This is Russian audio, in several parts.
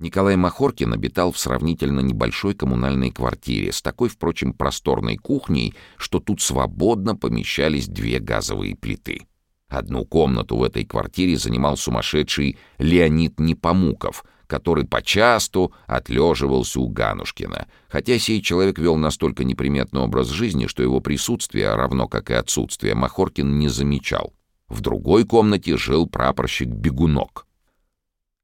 Николай Махоркин обитал в сравнительно небольшой коммунальной квартире с такой, впрочем, просторной кухней, что тут свободно помещались две газовые плиты. Одну комнату в этой квартире занимал сумасшедший Леонид Непомуков, который почасту отлеживался у Ганушкина, хотя сей человек вел настолько неприметный образ жизни, что его присутствие, равно как и отсутствие, Махоркин не замечал. В другой комнате жил прапорщик Бегунок —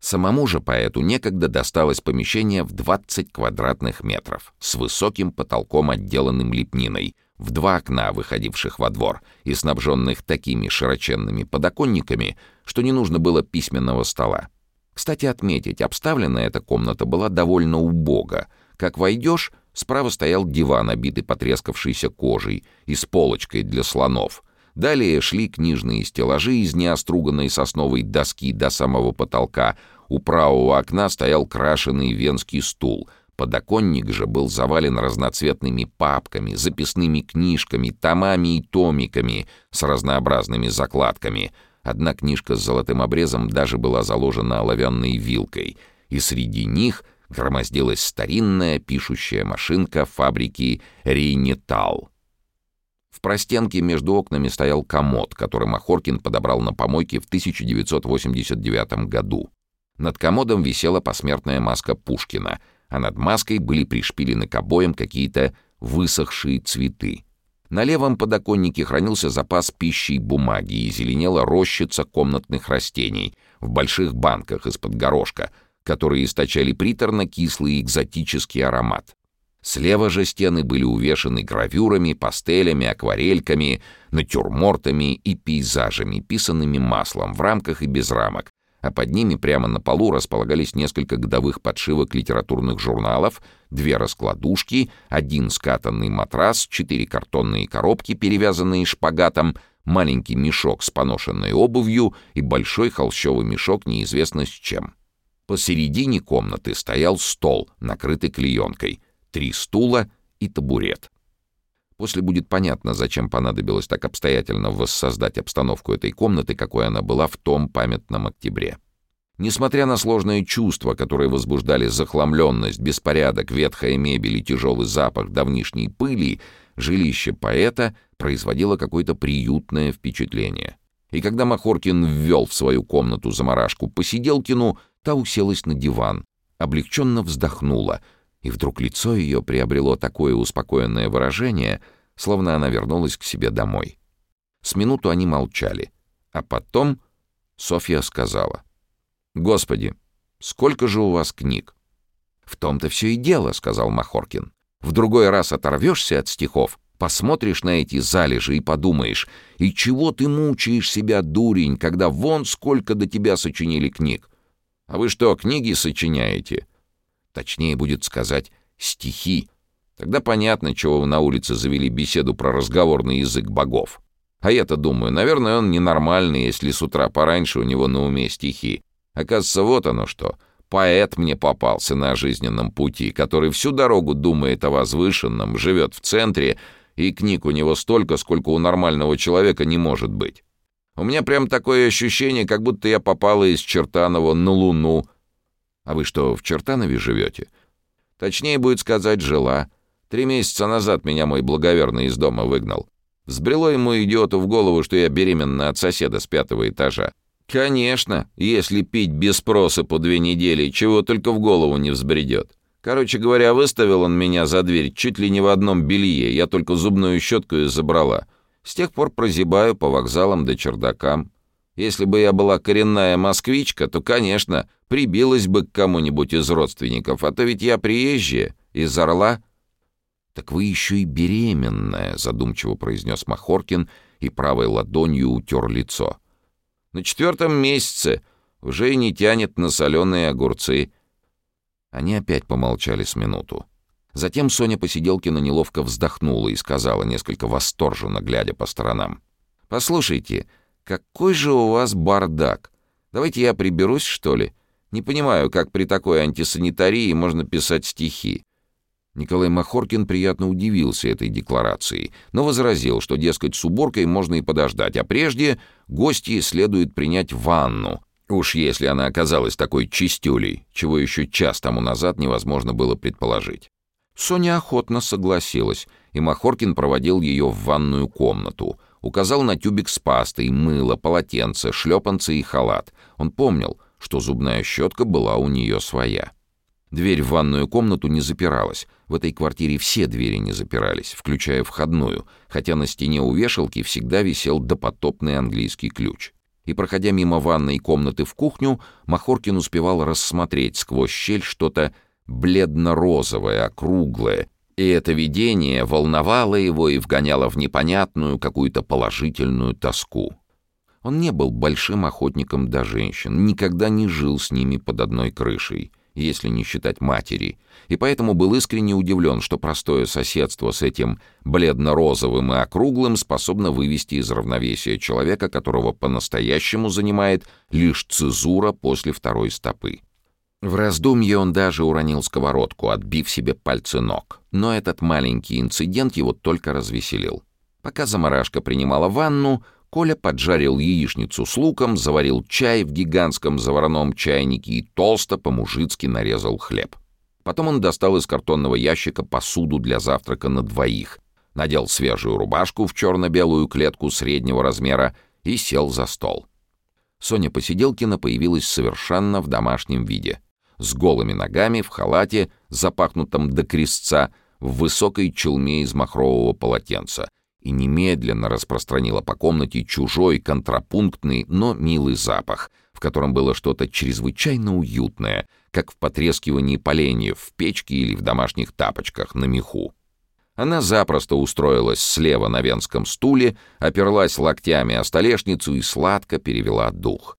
Самому же поэту некогда досталось помещение в 20 квадратных метров с высоким потолком, отделанным лепниной, в два окна, выходивших во двор, и снабженных такими широченными подоконниками, что не нужно было письменного стола. Кстати, отметить, обставлена эта комната была довольно убого. Как войдешь, справа стоял диван, обитый потрескавшейся кожей и с полочкой для слонов — Далее шли книжные стеллажи из неоструганной сосновой доски до самого потолка, у правого окна стоял крашеный венский стул. Подоконник же был завален разноцветными папками, записными книжками, томами и томиками с разнообразными закладками. Одна книжка с золотым обрезом даже была заложена оловянной вилкой, и среди них громоздилась старинная пишущая машинка фабрики «Рейнетал». В простенке между окнами стоял комод, который Махоркин подобрал на помойке в 1989 году. Над комодом висела посмертная маска Пушкина, а над маской были пришпилены к обоям какие-то высохшие цветы. На левом подоконнике хранился запас пищи и бумаги и зеленела рощица комнатных растений в больших банках из-под горошка, которые источали приторно-кислый экзотический аромат. Слева же стены были увешаны гравюрами, пастелями, акварельками, натюрмортами и пейзажами, писанными маслом, в рамках и без рамок, а под ними прямо на полу располагались несколько годовых подшивок литературных журналов, две раскладушки, один скатанный матрас, четыре картонные коробки, перевязанные шпагатом, маленький мешок с поношенной обувью и большой холщовый мешок неизвестно с чем. Посередине комнаты стоял стол, накрытый клеенкой, три стула и табурет. После будет понятно, зачем понадобилось так обстоятельно воссоздать обстановку этой комнаты, какой она была в том памятном октябре. Несмотря на сложные чувства, которые возбуждали захламленность, беспорядок, ветхая мебель и тяжелый запах давнишней пыли, жилище поэта производило какое-то приютное впечатление. И когда Махоркин ввел в свою комнату заморашку Посиделкину, та уселась на диван, облегченно вздохнула — и вдруг лицо ее приобрело такое успокоенное выражение, словно она вернулась к себе домой. С минуту они молчали, а потом Софья сказала. «Господи, сколько же у вас книг?» «В том-то все и дело», — сказал Махоркин. «В другой раз оторвешься от стихов, посмотришь на эти залежи и подумаешь, и чего ты мучаешь себя, дурень, когда вон сколько до тебя сочинили книг? А вы что, книги сочиняете?» Точнее будет сказать «стихи». Тогда понятно, чего вы на улице завели беседу про разговорный язык богов. А я-то думаю, наверное, он ненормальный, если с утра пораньше у него на уме стихи. Оказывается, вот оно что. Поэт мне попался на жизненном пути, который всю дорогу думает о возвышенном, живет в центре, и книг у него столько, сколько у нормального человека не может быть. У меня прям такое ощущение, как будто я попала из Чертанова на Луну, а вы что, в Чертанове живете? Точнее будет сказать, жила. Три месяца назад меня мой благоверный из дома выгнал. Взбрело ему идиоту в голову, что я беременна от соседа с пятого этажа. Конечно, если пить без спроса по две недели, чего только в голову не взбредет. Короче говоря, выставил он меня за дверь чуть ли не в одном белье, я только зубную щетку и забрала. С тех пор прозябаю по вокзалам да чердакам. Если бы я была коренная москвичка, то, конечно, прибилась бы к кому-нибудь из родственников, а то ведь я приезжая, из Орла». «Так вы еще и беременная», — задумчиво произнес Махоркин и правой ладонью утер лицо. «На четвертом месяце уже и не тянет на соленые огурцы». Они опять помолчали с минуту. Затем Соня Посиделкина неловко вздохнула и сказала, несколько восторженно глядя по сторонам. «Послушайте, какой же у вас бардак! Давайте я приберусь, что ли? Не понимаю, как при такой антисанитарии можно писать стихи». Николай Махоркин приятно удивился этой декларацией, но возразил, что, дескать, с уборкой можно и подождать, а прежде гости следует принять ванну, Уж если она оказалась такой чистюлей, чего еще час тому назад невозможно было предположить. Соня охотно согласилась, и Махоркин проводил ее в ванную комнату. Указал на тюбик с пастой, мыло, полотенце, шлепанцы и халат. Он помнил, что зубная щетка была у нее своя. Дверь в ванную комнату не запиралась. В этой квартире все двери не запирались, включая входную, хотя на стене у вешалки всегда висел допотопный английский ключ. И, проходя мимо ванной комнаты в кухню, Махоркин успевал рассмотреть сквозь щель что-то бледно-розовое, округлое, и это видение волновало его и вгоняло в непонятную какую-то положительную тоску. Он не был большим охотником до женщин, никогда не жил с ними под одной крышей — если не считать матери, и поэтому был искренне удивлен, что простое соседство с этим бледно-розовым и округлым способно вывести из равновесия человека, которого по-настоящему занимает лишь цезура после второй стопы. В раздумье он даже уронил сковородку, отбив себе пальцы ног. Но этот маленький инцидент его только развеселил. Пока заморашка принимала ванну, Коля поджарил яичницу с луком, заварил чай в гигантском заварном чайнике и толсто по-мужицки нарезал хлеб. Потом он достал из картонного ящика посуду для завтрака на двоих, надел свежую рубашку в черно-белую клетку среднего размера и сел за стол. Соня Посиделкина появилась совершенно в домашнем виде. С голыми ногами, в халате, запахнутом до крестца, в высокой челме из махрового полотенца — и немедленно распространила по комнате чужой, контрапунктный, но милый запах, в котором было что-то чрезвычайно уютное, как в потрескивании поленьев в печке или в домашних тапочках на меху. Она запросто устроилась слева на венском стуле, оперлась локтями о столешницу и сладко перевела дух.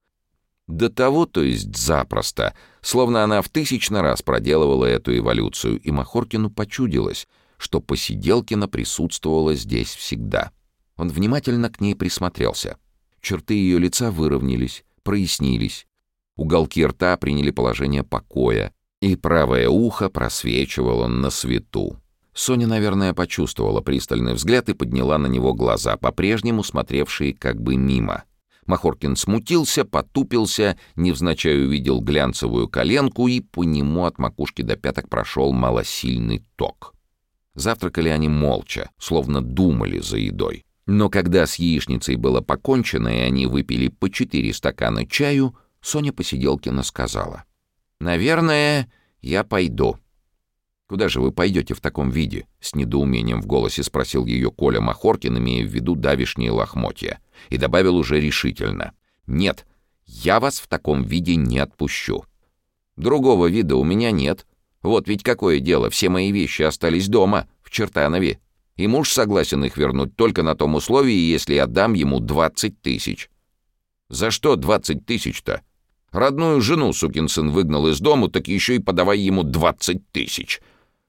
До того, то есть запросто, словно она в тысячный раз проделывала эту эволюцию, и Махоркину почудилось — что Посиделкина присутствовала здесь всегда. Он внимательно к ней присмотрелся. Черты ее лица выровнялись, прояснились. Уголки рта приняли положение покоя, и правое ухо просвечивало на свету. Соня, наверное, почувствовала пристальный взгляд и подняла на него глаза, по-прежнему смотревшие как бы мимо. Махоркин смутился, потупился, невзначай увидел глянцевую коленку, и по нему от макушки до пяток прошел малосильный ток. Завтракали они молча, словно думали за едой. Но когда с яичницей было покончено, и они выпили по четыре стакана чаю, Соня Посиделкина сказала. «Наверное, я пойду». «Куда же вы пойдете в таком виде?» — с недоумением в голосе спросил ее Коля Махоркин, имея в виду давишние лохмотья, и добавил уже решительно. «Нет, я вас в таком виде не отпущу. Другого вида у меня нет, вот ведь какое дело, все мои вещи остались дома, в Чертанове. И муж согласен их вернуть только на том условии, если я дам ему 20 тысяч. За что 20 тысяч-то? Родную жену сукин сын выгнал из дому, так еще и подавай ему 20 тысяч.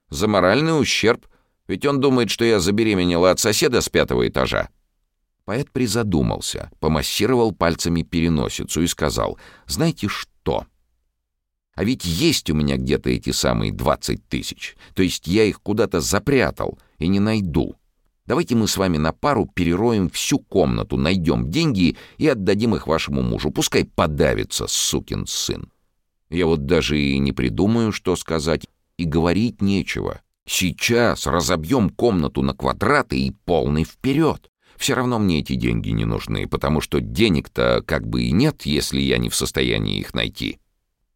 За моральный ущерб, ведь он думает, что я забеременела от соседа с пятого этажа. Поэт призадумался, помассировал пальцами переносицу и сказал, «Знаете что?» А ведь есть у меня где-то эти самые 20 тысяч. То есть я их куда-то запрятал и не найду. Давайте мы с вами на пару перероем всю комнату, найдем деньги и отдадим их вашему мужу. Пускай подавится, сукин сын. Я вот даже и не придумаю, что сказать, и говорить нечего. Сейчас разобьем комнату на квадраты и полный вперед. Все равно мне эти деньги не нужны, потому что денег-то как бы и нет, если я не в состоянии их найти.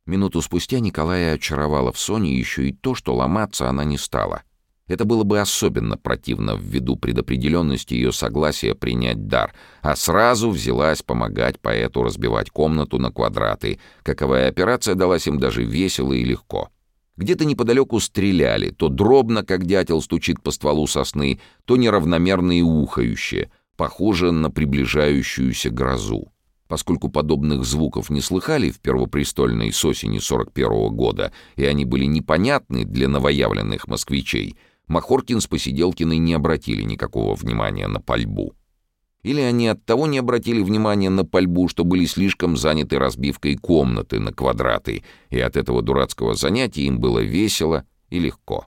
Минуту спустя Николая очаровала в Соне еще и то, что ломаться она не стала. Это было бы особенно противно ввиду предопределенности ее согласия принять дар, а сразу взялась помогать поэту разбивать комнату на квадраты. Каковая операция далась им даже весело и легко. Где-то неподалеку стреляли, то дробно, как дятел стучит по стволу сосны, то неравномерно и ухающе, похоже на приближающуюся грозу. Поскольку подобных звуков не слыхали в первопрестольной с осени 41 -го года, и они были непонятны для новоявленных москвичей, Махоркин с Посиделкиной не обратили никакого внимания на пальбу. Или они оттого не обратили внимания на пальбу, что были слишком заняты разбивкой комнаты на квадраты, и от этого дурацкого занятия им было весело и легко.